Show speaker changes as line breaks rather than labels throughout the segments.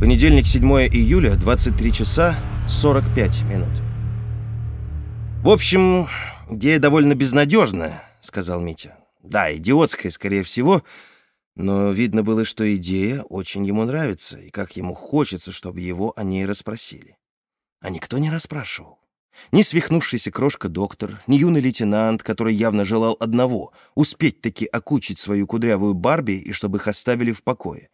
Понедельник, 7 июля, 23 часа 45 минут. «В общем, идея довольно безнадежная», — сказал Митя. «Да, идиотская, скорее всего, но видно было, что идея очень ему нравится, и как ему хочется, чтобы его о ней расспросили. А никто не расспрашивал. Ни свихнувшийся крошка-доктор, ни юный лейтенант, который явно желал одного — успеть-таки окучить свою кудрявую Барби и чтобы их оставили в покое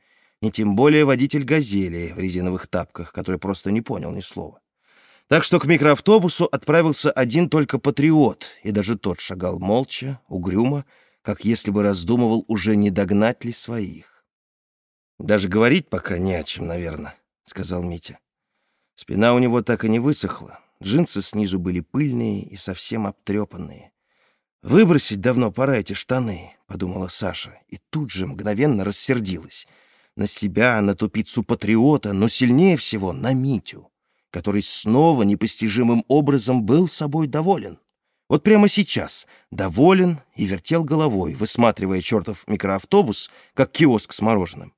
ни тем более водитель «Газели» в резиновых тапках, который просто не понял ни слова. Так что к микроавтобусу отправился один только патриот, и даже тот шагал молча, угрюмо, как если бы раздумывал, уже не догнать ли своих. «Даже говорить пока не о чем, наверное», — сказал Митя. Спина у него так и не высохла, джинсы снизу были пыльные и совсем обтрепанные. «Выбросить давно пора эти штаны», — подумала Саша, и тут же мгновенно рассердилась — на себя, на тупицу патриота, но сильнее всего на Митю, который снова непостижимым образом был собой доволен. Вот прямо сейчас доволен и вертел головой, высматривая чертов микроавтобус, как киоск с мороженым.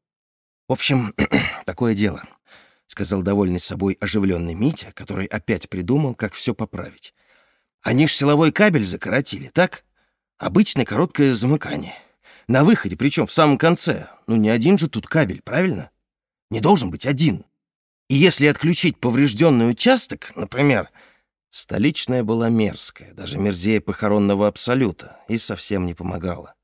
«В общем, такое дело», — сказал довольный собой оживленный Митя, который опять придумал, как все поправить. «Они ж силовой кабель закоротили, так? Обычное короткое замыкание. На выходе, причем в самом конце. Ну, не один же тут кабель, правильно? Не должен быть один. И если отключить поврежденный участок, например, столичная была мерзкая, даже мерзее похоронного абсолюта, и совсем не помогала.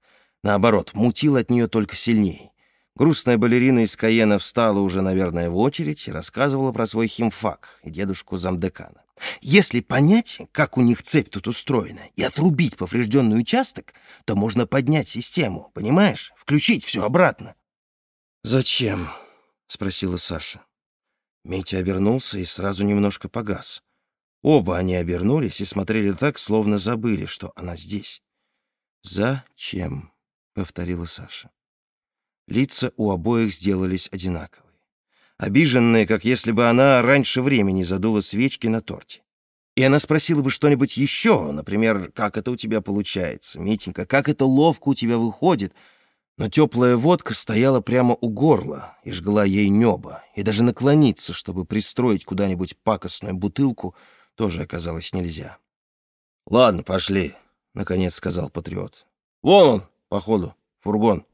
Наоборот, мутил от нее только сильней. Грустная балерина из Каена встала уже, наверное, в очередь и рассказывала про свой химфак и дедушку замдекана. Если понять, как у них цепь тут устроена, и отрубить поврежденный участок, то можно поднять систему, понимаешь? Включить все обратно. «Зачем?» — спросила Саша. Митя обернулся и сразу немножко погас. Оба они обернулись и смотрели так, словно забыли, что она здесь. «Зачем?» — повторила Саша. Лица у обоих сделались одинаковые. Обиженные, как если бы она раньше времени задула свечки на торте. И она спросила бы что-нибудь еще, например, как это у тебя получается, Митенька, как это ловко у тебя выходит. Но теплая водка стояла прямо у горла и жгла ей небо, и даже наклониться, чтобы пристроить куда-нибудь пакостную бутылку, тоже оказалось нельзя. «Ладно, пошли», — наконец сказал патриот. «Вон он, походу, фургон».